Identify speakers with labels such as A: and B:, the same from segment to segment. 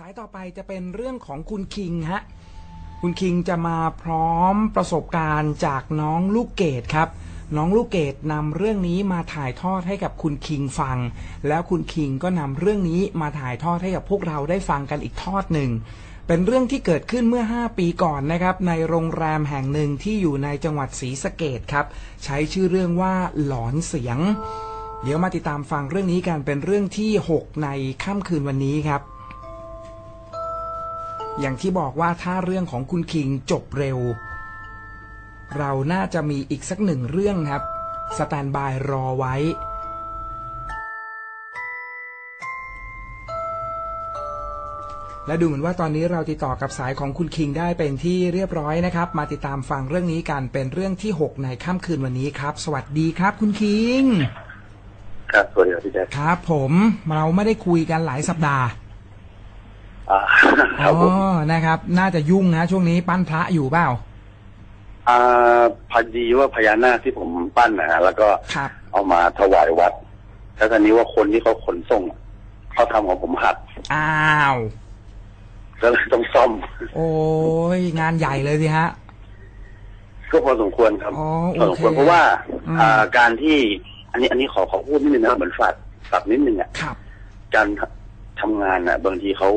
A: สายต่อไปจะเป็นเรื่องของคุณคิงฮะ คุณคิงจะมาพร้อมประสบการณ์จากน้องลูกเกดครับ น้องลูกเกดนำเรื่องนี้มาถ่ายทอดให้กับคุณคิงฟัง แล้วคุณคิงก็นำเรื่องนี้มาถ่ายทอดให้กับพวกเราได้ฟังกันอีกทอดหนึ่ง เป็นเรื่องที่เกิดขึ้นเมื่อ 5 ปีก่อนนะครับ ในโรงแรมแห่งหนึ่งที่อยู่ในจังหวัดศรีสะเกดครับ ใช้ชื่อเรื่องว่าหลอนเสียง เดี๋ยวมาติดตามฟังเรื่องนี้กันเป็นเรื่องที่ 6 ในค่ำคืนวันนี้ครับ อย่างที่บอกว่าถ้าเรื่องของคุณคิงจบเร็ว เราน่าจะมีอีกสักหนึ่งเรื่องครับ สแตนบายรอไว้ และดูเหมือนว่าตอนนี้เราติดต่อกับสายของคุณคิงได้เป็นที่เรียบร้อยนะครับ มาติดตามฟังเรื่องนี้กันเป็นเรื่องที่ 6 ในค่ำคืนวันนี้ครับ สวัสดีครับคุณคิง
B: ครับสวัสดีครับพี่แจ๊ค
A: ครับผมเราไม่ได้คุยกันหลายสัปดาห์
B: อ่า ครับผม
A: อ๋อนะครับ น่าจะยุ่งนะช่วงนี้ปั้นพระอยู่เปล่า
B: อ่าพอดีว่าพญานาคที่ผมปั้นนะฮะแล้วก็
A: ครับ
B: เอามาถวายวัดแล้วตอนนี้ว่าคนที่เขาขนส่งอะเขาทำของผมหัก
A: อ้าว
B: ก็เลยต้องซ่อม
A: โอ้ยงานใหญ่เลยสิฮะ
B: ก็พอสมควรครับ
A: อ๋อ
B: พอสมควร
A: โอเค
B: เพราะว่า
A: อืม
B: อ่าการที่ อันนี้อันนี้ขอขอพูดนิดนึงนะครับเหมือนฝากฝากนิดนึงอะ
A: ครับ
B: การทำงานอะ บางทีเขา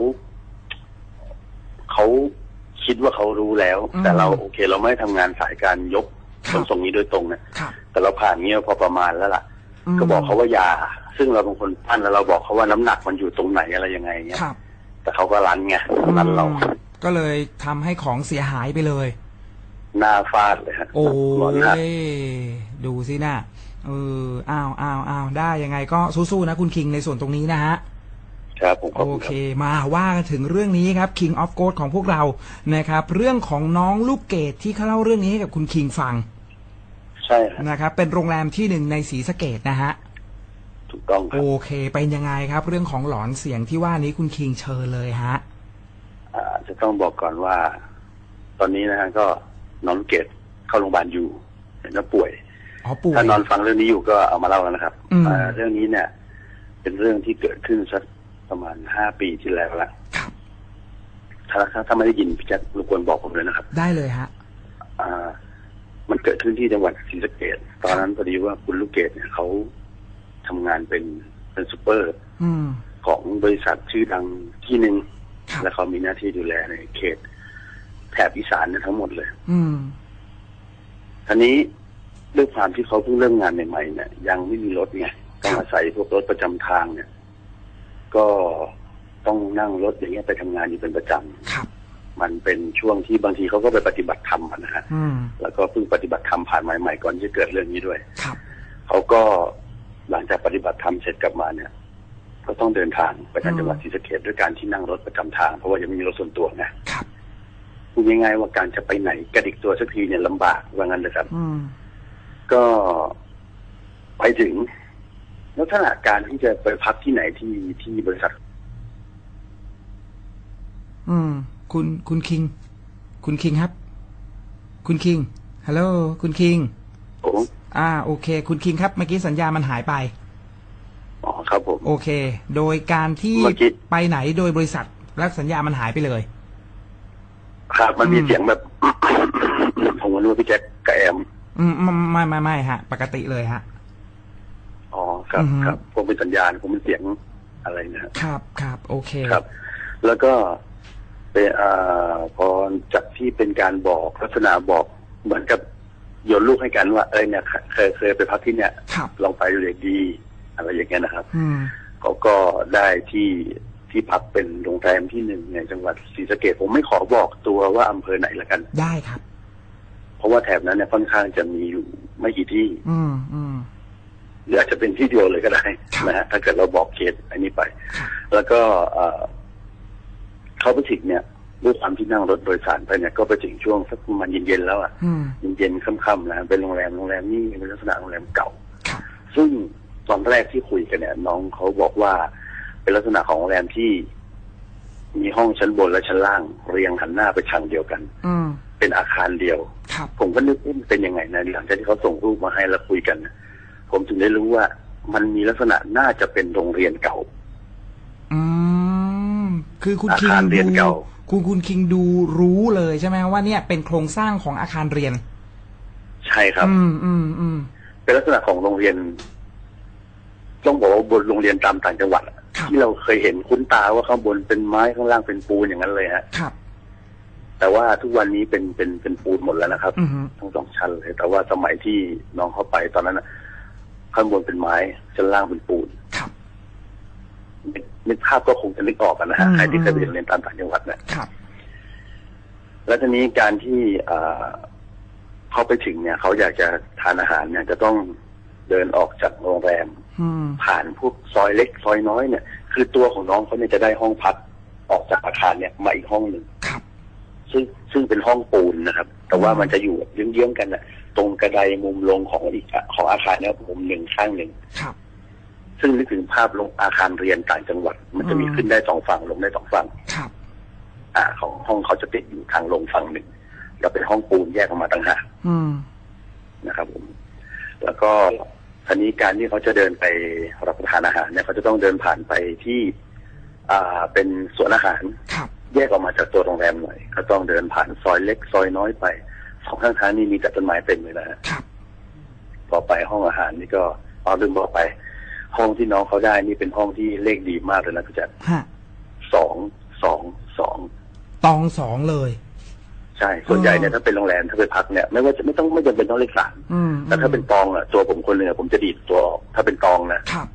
B: เขาคิดว่าเขารู้แล้ว
A: อืม
B: แต่เราโอเค เราไม่ได้ทำงานสายการยก
A: ค
B: ข
A: รับ
B: นส่งนี้โดยตรงนะ
A: ครับ
B: แต่เราผ่านเงี้ยพอประมาณแล้วล่ะ
A: ม
B: ก็บอกเขาว่าอยา ซึ่งเราเป็นคนปั้นแล้วเราบอกเขาว่าน้ำหนักมันอยู่ตรงไหนอะไรยังไงเงี้ย
A: ครับ
B: แต่เขาก็รันไงรันเรา
A: อืมก็เลยทำให้ของเสียหายไปเลย
B: หน้าฟาดเลยฮะ
A: โอ้
B: หลอนหัก
A: ยดูสินะเอออ้าวอ้าวอ้าวได้ยังไงก็สู้ๆนะคุณคิงในส่วนตรงนี้นะฮะ
B: ครับผมขอบ
A: โอ
B: คุณ
A: เค
B: ครับ
A: มาว่ากันถึงเรื่องนี้ครับ King of g o d ของพวกเรานะครับ เรื่องของน้องลูกเกดที่เขาเล่าเรื่องนี้ให้กับคุณคิงฟัง
B: ใช่ครับ
A: นะครับ เป็นโรงแรมที่หนึ่งในศรีสะเกดนะฮะ
B: ถูกต้องค
A: โอ
B: รับ
A: เค เป็นยังไงครับ เรื่องของหลอนเสียงที่ว่านี้คุณคิงเชิญเลยฮะ
B: อ่าจะต้องบอกก่อนว่า ตอนนี้นะฮะก็น้องเกดเข้าโรงพยาบาลอยู่เห็นว่าป่วย
A: อ๋อป่วย
B: ถ้านอนฟังเรื่องนี้อยู่ก็เอามาเล่ากันนะครับ
A: อืม
B: อ่าเรื่องนี้เนี่ย เป็นเรื่องที่เกิดขึ้นสัก ประมาณห้าปีที่แล้วละ
A: ครับ
B: ถ้าถ้าถ้าไม่ได้ยินพี่แจ็ครบกวนบอกผมเลยนะครับ
A: ได้เลยฮะ
B: อ่า มันเกิดขึ้นที่จังหวัดศรีสะเกดตอนนั้นพอดีว่าคุณลูกเกดเนี่ยเขาทำงานเป็นเป็นซูเปอร์
A: อืม
B: ของบริษัทชื่อดังที่หนึ่ง
A: ครับ
B: และเขามีหน้าที่ดูแลในเขต แถบอีสานเนี่ยทั้งหมดเลย
A: อืม
B: ทีนี้ด้วยความที่เขาเพิ่งเริ่มงานใหม่ๆเนี่ยยังไม่มีรถไงต้องอาศัยพวกรถประจำทางเนี่ย ก็ต้องนั่งรถอย่างเงี้ยไปทำงานอยู่เป็นประจำ
A: ครับ
B: มันเป็นช่วงที่บางทีเขาก็ไปปฏิบัติธรรมอะนะฮะ
A: อืม
B: แล้วก็เพิ่งปฏิบัติธรรมผ่านใหม่ๆก่อนที่จะเกิดเรื่องนี้ด้วย
A: ครับ
B: เขาก็หลังจากปฏิบัติธรรมเสร็จกลับมาเนี่ย ก็ต้องเดินทางไปทาง
A: อืม
B: จังหวัดศรีสะเกษด้วยการที่นั่งรถประจำทางเพราะว่ายังไม่มีรถส่วนตัวไง
A: ครับ
B: พูดง่ายๆว่าการจะไปไหนกระดิกตัวสักทีเนี่ยลำบากว่างั้นเลยครับ
A: อืม
B: ก็ไปถึง ลักษณะการที่จะไปพักที่ไหนที่ที่บริษัท
A: อืม คุณคุณคิง คุณคิงครับ คุณคิงฮัลโหลคุณคิง
B: ผม
A: อ่า โอเค คุณคิงครับเมื่อกี้สัญญาณมันหายไป
B: อ๋อครับผม
A: โอเค โดยการที่
B: เมื่อกี้
A: ไปไหนโดยบริษัทแล้วสัญญาณมันหายไปเลย
B: ครับ มันมี
A: อืม
B: เสียงแบบผมก็รู้ว่าพี่แจ็คกับแอม
A: อืมไม่ไม่ไม่ไม่ฮะ ปกติเลยฮะ
B: อ๋อ ครับ
A: อือฮึ
B: ครับผมเป็นสัญญาณผมเป็นเสียงอะไรนะฮะ
A: ครับครับโอเค
B: ครับ แล้วก็เป็นอ่าพอจากที่เป็นการบอกลักษณะบอกเหมือนกับโยนลูกให้กันว่าเอ้ยเนี่ยเคยเคยไปพักที่เนี่ย
A: ครับ
B: ลองไปดูเลยดี อะไรอย่างเงี้ยนะครับ
A: อืม
B: เขาก็ได้ที่ที่พักเป็นโรงแรมที่หนึ่งในจังหวัดศรีสะเกดผมไม่ขอบอกตัวว่าอำเภอไหนละกัน
A: ได้ครับ
B: เพราะว่าแถบนั้นเนี่ยค่อนข้างจะมีอยู่ไม่กี่ที่
A: อืมอืม
B: หรื ออาจจะเป็นที่เดียวเลยก็ได้
A: ครับ
B: นะฮะถ้าเกิดเราบอกเขตอันนี้ไป
A: ครับ
B: แล้วก็เอ่อเขาไปถึงเนี่ยด้วยความที่นั่งรถโดยสารไปเนี่ยก็ไปถึงช่วงสักประมาณเย็นๆแล้วอะ
A: อืม
B: เย็นๆค่ำๆนะเป็นโรงแรมโรงแรมนี่เป็นลักษณะโรงแรมเก่า
A: ครับ
B: ซึ่งตอนแรกที่คุยกันเนี่ย น้องเขาบอกว่า เป็นลักษณะของโรงแรมที่ มีห้องชั้นบนและชั้นล่าง เรียงหันหน้าไปทางเดียวกัน
A: อืม
B: เป็นอาคารเดียว
A: ครับ
B: ผมก็นึกว่ามันเป็นยังไงนะหลังจากที่เขาส่งรูปมาให้แล้วคุยกันนะ ผมถึงได้รู้ว่า มันมีลักษณะน่าจะเป็นโรงเรียนเก่า
A: อืมคือคือคุณ
B: อา
A: คิง
B: คารเรียน
A: ดู
B: เก่า
A: คุณคุณคิงดูรู้เลยใช่ไหมว่าเนี่ยเป็นโครงสร้างของอาคารเรียน
B: ใช่ครับ
A: อืมอืมอืม
B: เป็นลักษณะของโรงเรียน ต้องบอกว่าบนโรงเรียนตามต่างจังหวัดอะ
A: ครับ
B: ที่เราเคยเห็นคุ้นตาว่าข้างบนเป็นไม้ข้างล่างเป็นปูนอย่างนั้นเลยฮะ
A: ครับ
B: แต่ว่าทุกวันนี้เป็นเป็นเป็นปูนหมดแล้วนะครับ
A: อือฮึ
B: ทั้งสองชั้นเลย แต่ว่าสมัยที่น้องเข้าไปตอนนั้นน่ะ ข้างบนเป็นไม้ชั้นล่างเป็นปูน
A: ครับ
B: นึกนึกภาพก็คงจะนึกออกกันนะฮะ
A: อืม
B: ใครที่เคยไปเรียนตามต่างจังหวัดเนี่ย
A: ครับ
B: แล้วทีนี้การที่อ่าเขาไปถึงเนี่ย เขาอยากจะทานอาหารเนี่ย จะต้องเดินออกจากโรงแรม
A: อืม
B: ผ่านพวกซอยเล็กซอยน้อยเนี่ย คือตัวของน้องเขาเนี่ยจะได้ห้องพักออกจากอาคารเนี่ยมาอีกห้องหนึ่ง
A: ครับ
B: ซึ่งซึ่งเป็นห้องปูนนะครับ แต่ว่ามันจะอยู่เยื้องๆกันนะ ตรงกระไดมุมลงของอีกอะของอาคารเนี่ยมุมหนึ่งข้างหนึ่ง
A: ครับ
B: ซึ่งนึกถึงภาพลงอาคารเรียนต่างจังหวัด มันจะมี
A: อืม
B: ขึ้นได้สองฝั่งลงได้สองฝั่ง
A: ครับ
B: อ่า ของห้องเขาจะติดอยู่ทางลงฝั่งหนึ่งแล้วเป็นห้องปูนแยกออกมาต่างหาก
A: อืม
B: นะครับผม แล้วก็ทีนี้การที่เขาจะเดินไปรับประทานอาหารเนี่ยเขาจะต้องเดินผ่านไปที่ อ่าเป็นสวนอาหาร
A: ครับ
B: แยกออกมาจากตัวโรงแรมหน่อยก็ต้องเดินผ่านซอยเล็กซอยน้อยไป สองข้างทางนี่มีแต่ต้นไม้เต็มเลยนะฮะ
A: ครับ
B: พอไปห้องอาหารนี่ก็เอาลืมบอกไป ห้องที่น้องเขาได้นี่เป็นห้องที่เลขดีมากเลยนะพี่แจ๊ค
A: ฮะ
B: สองสองสอง
A: ตองสองเลย
B: ใช่ ส่วนใหญ่เนี่ยถ้าเป็นโรงแรมถ้าไปพักเนี่ย ไม่ว่าจะไม่ต้องไม่จำเป็นต้องเลขสาม
A: อืม
B: แต่ถ้าเป็นตองอะตัวผมคนหนึ่งอะผมจะดีดตัวออกถ้าเป็นตองนะครับ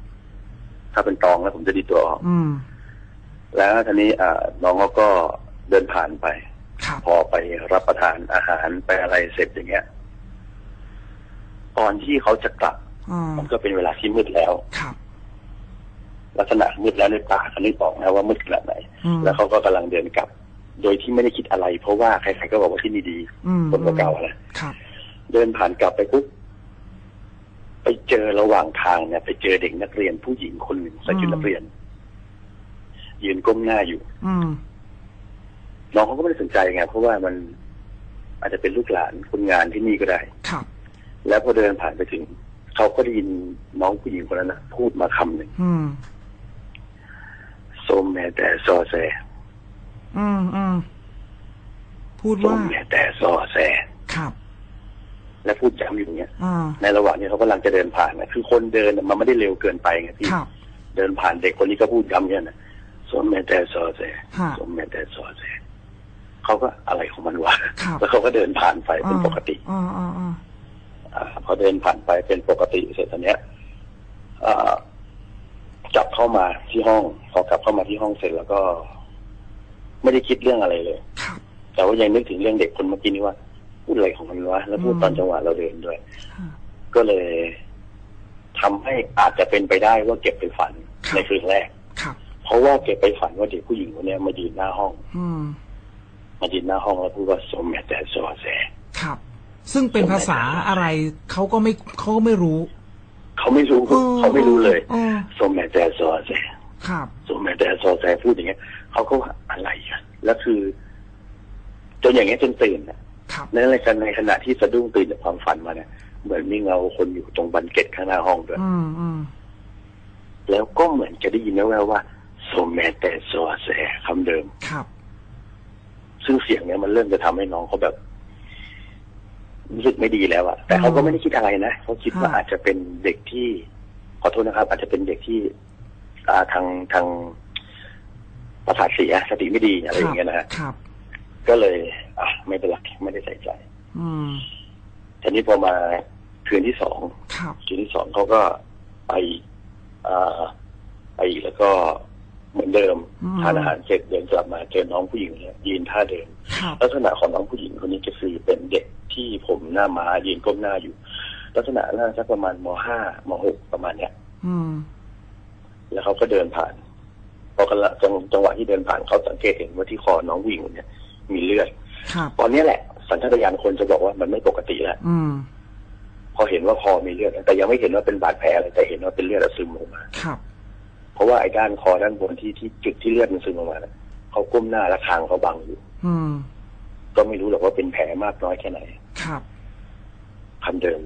B: ถ้าเป็นตองแล้วผมจะดีดตัวออก
A: อืม
B: แล้วทีนี้อ่าน้องเขาก็เดินผ่านไป
A: ครับ
B: พอไปรับประทานอาหารไปอะไรเสร็จอย่างเงี้ย ตอนที่เขาจะกลับ
A: อืม
B: มันก็เป็นเวลาที่มืดแล้ว
A: ครับ
B: ลักษณะมืดแล้วในป่าเขาไม่บอกนะว่ามืดขนาดไหน
A: อืม
B: แล้วเขาก็กำลังเดินกลับ โดยที่ไม่ได้คิดอะไร เพราะว่าใครๆก็บอกว่าที่นี่ดี
A: อืม
B: คนเก่าๆนะครับเดินผ่านกลับไปปุ๊บไปเจอระหว่างทางเนี่ยไปเจอเด็กนักเรียนผู้หญิงคนหนึ่งใส่ชุดนักเรียน ยืนก้มหน้าอยู่
A: อืม
B: น้องเขาก็ไม่ได้สนใจไงเพราะว่ามันอาจจะเป็นลูกหลานคนงานที่นี่ก็ได้
A: ครับ
B: แล้วพอเดินผ่านไปถึง เขาก็ได้ยินน้องผู้หญิงคนนั้นนะพูดมาคำหนึ่ง
A: อืม
B: ส้มแม่แต่ซอแซ
A: อืมอืมพูด
B: ส้
A: ว่าม
B: แม่แต่ซอแซ
A: ครับ
B: และพูดย้ำอยู่อย่างเงี้ย
A: อ่า
B: ในระหว่างนี้เขากำลังจะเดินผ่านนะคือคนเดินน่ะมันไม่ได้เร็วเกินไปไงพี่
A: ครับ
B: เดินผ่านเด็กคนนี้ก็พูดย้ำเนี่ยนะส้มแม่แต่ซอแซ
A: ฮะ
B: ส้มแม่แต่ซอแซ เขาก็อะไรของมันวะ
A: ครับ
B: แล้วเขาก็เดินผ่านไปเป็นปกติ
A: อ่าอ่าอ่า
B: อ่าพอเดินผ่านไปเป็นปกติเสร็จตอนเนี้ยอ่ากลับเข้ามาที่ห้องพอกลับเข้ามาที่ห้องเสร็จแล้วก็ ไม่ได้คิดเรื่องอะไรเลย
A: ครับ
B: แต่ว่ายังนึกถึงเรื่องเด็กคนเมื่อกี้นี้ว่า พูดอะไรของมันวะแล้วพูด
A: อืม
B: ตอนจังหวะเราเดินด้วย
A: ฮะ
B: ก็เลยทำให้อาจจะเป็นไปได้ว่าเก็บไปฝัน
A: ครับ
B: ในคืนแรก
A: ครับ
B: เพราะว่าเก็บไปฝันว่าเด็กผู้หญิงคนเนี้ยมายืนหน้าห้อง
A: อื ม
B: มายืนหน้าห้องแล้วพูดว่าสมแม่แต่สวแส
A: ครับ ซึ่งเป็นภาษาอะไรเขาก็ไม่เขาก็ไม่รู้
B: เขาไม่รู้เขาไม่รู้เลย
A: ออ
B: สมแม่แต่สวแส
A: ครับ
B: สมแม่แต่สวแสพูดอย่างเงี้ยเขาก็ว่าอะไรอะแล้วคือ จนอย่างเงี้ยจนตื่นอะ
A: ครับ
B: ในในขณะในขณะที่สะดุ้งตื่นจากความฝันมาเนี่ยเหมือนมีเงาคนอยู่ตรงบันเกตข้างหน้าห้องด้วย
A: อืมอืม
B: แล้วก็เหมือนจะได้ยินแว่วๆว่าสมแม่แต่สวแสคำเดิม
A: ครับ
B: ซึ่งเสียงเนี้ยมันเริ่มจะทำให้น้องเขาแบบรู้สึกไม่ดีแล้วอะแต่เขาก็ไม่ได้คิดอะไรนะเขาคิดว่า
A: อ่า
B: อาจจะเป็นเด็กที่ ขอโทษนะครับ อาจจะเป็นเด็กที่อ่าทางทางประสาทเสียสติไม่ดีอะไรอย่างเงี้ยนะฮะ
A: ครับ
B: ก็เลย อะ ไม่เป็นไรไม่ได้ใส่ใจ
A: อืม
B: ทีนี้พอมาคืนที่สอง
A: ครับ
B: คืนที่สองเขาก็ไปอ่าไปอีกแล้วก็ เหมือนเดิม
A: อืม
B: ทานอาหารเสร็จเดินกลับมาเจอน้องผู้หญิงเนี่ยยืนท่าเดิม
A: ครับ
B: ลักษณะของน้องผู้หญิงคนนี้จะคือเป็นเด็กที่ผมหน้าม้ายืนก้มหน้าอยู่ ลักษณะน่าจะประมาณมห้ามหกประมาณเนี้ย
A: อืม
B: แล้วเขาก็เดินผ่านพอกำลังจังจังหวะที่เดินผ่านเขาสังเกตเห็นว่าที่คอน้องผู้หญิงคนเนี่ย มีเลือด
A: ครับ
B: ตอนเนี้ยแหละ สัญชาตญาณคนจะบอกว่ามันไม่ปกติแล้ว
A: อืม
B: พอเห็นว่าคอมีเลือดแต่ยังไม่เห็นว่าเป็นบาดแผลอะไรแต่เห็นว่าเป็นเลือดซึมลงมา
A: ครับ
B: เพ ราะว่าไอ้ด้านคอด้านบนที่ที่จุดที่เลือดมันซึมลงมาน่ะเขาก้มหน้าและคางเขาบังอยู่
A: อืม
B: ก็ไม่รู้หรอกว่าเป็นแผลมากน้อยแค่ไหน
A: ครับ
B: คำเดิม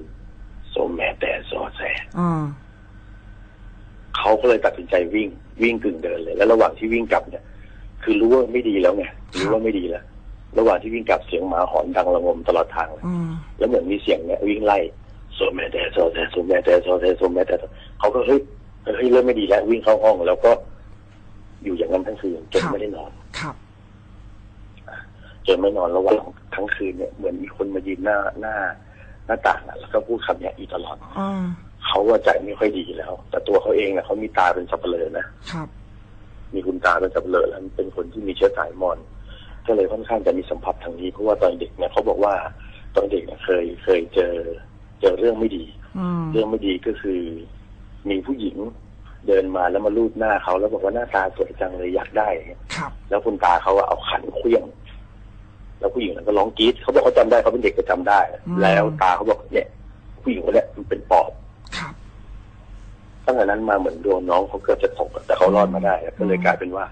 B: สมแม่แต่ซอแส
A: อ่า
B: เขาก็เลยตัดสินใจวิ่ง วิ่งกึ่งเดินเลย แล้วระหว่างที่วิ่งกลับเนี่ยค
C: คือรู้ว่าไม่ดีแล้วไงรู้ว่าไม่ดีแล้วระหว่างที่วิ่งกลับเสียงหมาหอนดังระงมตลอดทางเลย
A: อืม
C: แล้วเหมือนมีเสียงเนี่ยวิ่งไล่โซแมแต่โซแต่โซแมแต่โซแต่โซแมแต่เขาก็เฮ้ย เฮ้ยเริ่มไม่ดีแล้ววิ่งเข้าห้องแล้วก็อยู่อย่างนั้นทั้งคืนจนไม่ได้นอน
A: ครับ
C: จนไม่นอนระหว่างทั้งคืนเนี่ยเหมือนมีคนมายืนหน้าหน้า หน้าต่างอะแล้วก็พูดคำเนี้ยอยู่ตลอด
A: อ่า
C: เขาว่าใจไม่ค่อยดีแล้ว แต่ตัวเขาเองเนี่ยเขามีตาเป็นสับเปลือนะครับ มีคุณตาเป็นสับเปลือแล้วเป็นคนที่มีเชื้อสายมอญก็เลยค่อนข้างจะมีสัมผัสทางนี้เพราะว่าตอนเด็กเนี่ยเขาบอกว่าตอนเด็กเนี่ยเคยเคยเจอ เจอเรื่องไม่ดี
A: อืม
C: เรื่องไม่ดีก็คือ มีผู้หญิงเดินมาแล้วมาลูบหน้าเขาแล้วบอกว่าหน้าตาสวยจังเลยอยากได้อย่างเงี้ย
A: ครับ
C: แล้วคุณตาเขาอะเอาขันเคลี้ยงแล้วผู้หญิงนั้นก็ร้องกรี๊ดเขาบอกเขาจำได้เขาเป็นเด็กก็จำได้ แล้วตาเขาบอกเนี่ยผู้หญิงคนเนี้ยมันเป็นปอบ
A: ครับ
C: ตั้งแต่นั้นมาเหมือนโดนน้องเขาเกือบจะตกอะแต่เขารอดมาได้ก็เลยกลายเป็นว่า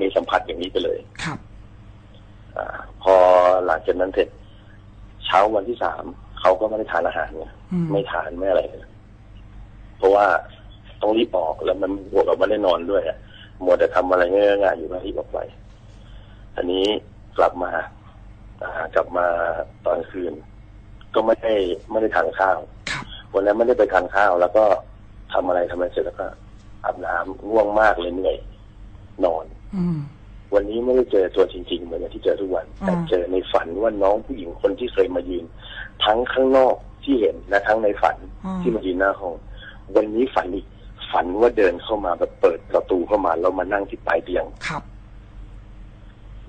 C: มีสัมผัสอย่างนี้ไปเลย
A: ครับ
C: อ่าพอหลังจากนั้นเสร็จเช้าวันที่สามเขาก็ไม่ได้ทานอาหารไง
A: อืม
C: ไม่ทานไม่อะไรเลย เพราะว่าต้องรีบออกแล้วมันบวกกับไม่ได้นอนด้วยอะมัวแต่ทำอะไรง่ายๆอยู่ก็รีบออกไปอันนี้กลับมาอ่ากลับมาตอนคืน ก็ไม่ได้ไม่ได้ทานข้าว
A: ครับ
C: วันนั้นไม่ได้ไปทานข้าว แล้วก็ทำอะไรทำอะไรเสร็จแล้วก็อาบน้ำง่วงมากเลยเหนื่อยนอน
A: อืม
C: วันนี้ไม่ได้เจอตัวจริงๆ เหมือนอย่างที่เจอทุกวัน แต่
A: อ่า
C: เจอในฝันว่าน้องผู้หญิงคนที่เคยมายืน ทั้งข้างนอกที่เห็นและทั้งในฝัน
A: อ่า
C: ที่มายืนหน้าห้อง วันนี้ฝันอีกฝันว่าเดินเข้ามาแบบเปิดประตูเข้ามาแล้วมานั่งที่ปลายเตียง
A: ครับ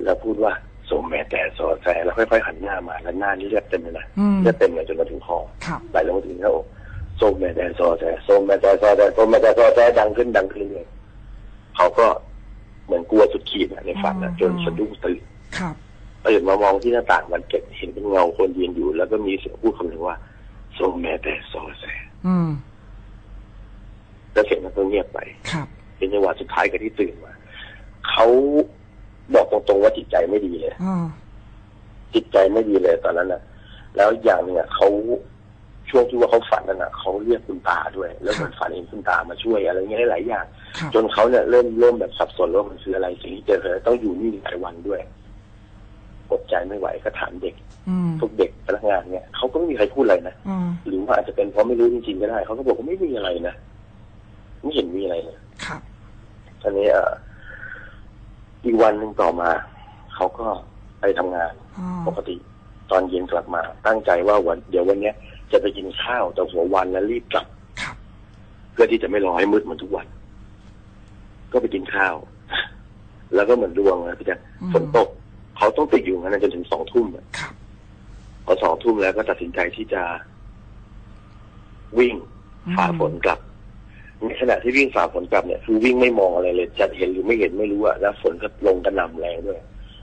C: แล้วพูดว่าสมแม่แต่สอแสแล้วค่อยๆหันหน้ามาแล้วหน้านี่เลือดเต็มเลยนะ
A: อืม
C: เลือดเต็มเลยจนมาถึงคอ
A: ครับ
C: ไหลลงมาถึงหน้าอกโซมแม่แต่ซอแสโซมแม่แต่ซอแสโซมแม่แต่ซอแสดังขึ้นดังขึ้นเลยเขาก็เหมือนกลัวสุดขีดอะในฝันนะจนสะดุ้งตื่น
A: ครับ
C: ตื่นมามองที่หน้าต่างมันเก็บเห็นเป็นเงาคนยืนอยู่ แล้วก็มีเสียงพูดคำหนึ่งว่าโซมแม่แต่ซอแส
A: อืม
C: แล้วเสียงนั้นก็เงียบไป
A: ครับ
C: เป็นจังหวะสุดท้ายกับที่ตื่นมาเขาบอกตรงๆว่าจิตใจไม่ดีเลย
A: อ่า
C: จิตใจไม่ดีเลยตอนนั้นนะแล้วอย่างหนึ่งอะเขาช่วงที่ว่าเขาฝันนั่นนะเขาเรียกคุณตาด้วย แล้วเหมือนฝันเห็นคุณตามาช่วยอะไรเงี้ยหลายๆอย่าง
A: ครับ
C: จนเขาเนี่ยเริ่มเริ่มแบบสับสนว่ามันคืออะไรสิ่งที่เจอเลยต้องอยู่นี่หลายวันด้วยอดใจไม่ไหวก็ถามเด็ก
A: อืม
C: ทุกเด็กพนักงานเนี่ยเขาก็ไม่มีใครพูดอะไรนะ
A: อืม
C: หรือว่าอาจจะเป็นเพราะไม่รู้จริงๆก็ได้เขาก็บอกว่าไม่มีอะไรนะ ไม่เห็นมีอะไรเลย
A: ครับ
C: ทีนี้เอ่ออีกวันหนึ่งต่อมา เขาก็ไปทำงาน
A: อ่า
C: ปกติ ตอนเย็นกลับมา ตั้งใจว่าวัน เดี๋ยววันเนี้ยจะไปกินข้าวแต่หัววันแล้วรีบกลับ
A: ครับ
C: เพื่อที่จะไม่รอให้มืดเหมือนทุกวัน ก็ไปกินข้าว แล้วก็เหมือนดวงนะพี่แจ๊ค
A: อืม
C: ฝนตก เขาต้องติดอยู่อย่างนั้นจนถึงสองทุ่มอะ
A: ครับ
C: พอสองทุ่มแล้วก็ตัดสินใจที่จะวิ่ง
A: อืม
C: ฝ่าฝนกลับ ในขณะที่วิ่งฝ่าฝนกลับเนี่ยคือวิ่งไม่มองอะไรเลย จะเห็นหรือไม่เห็นไม่รู้อะแล้วฝนก็ลงกระหน่ำแรงด้วย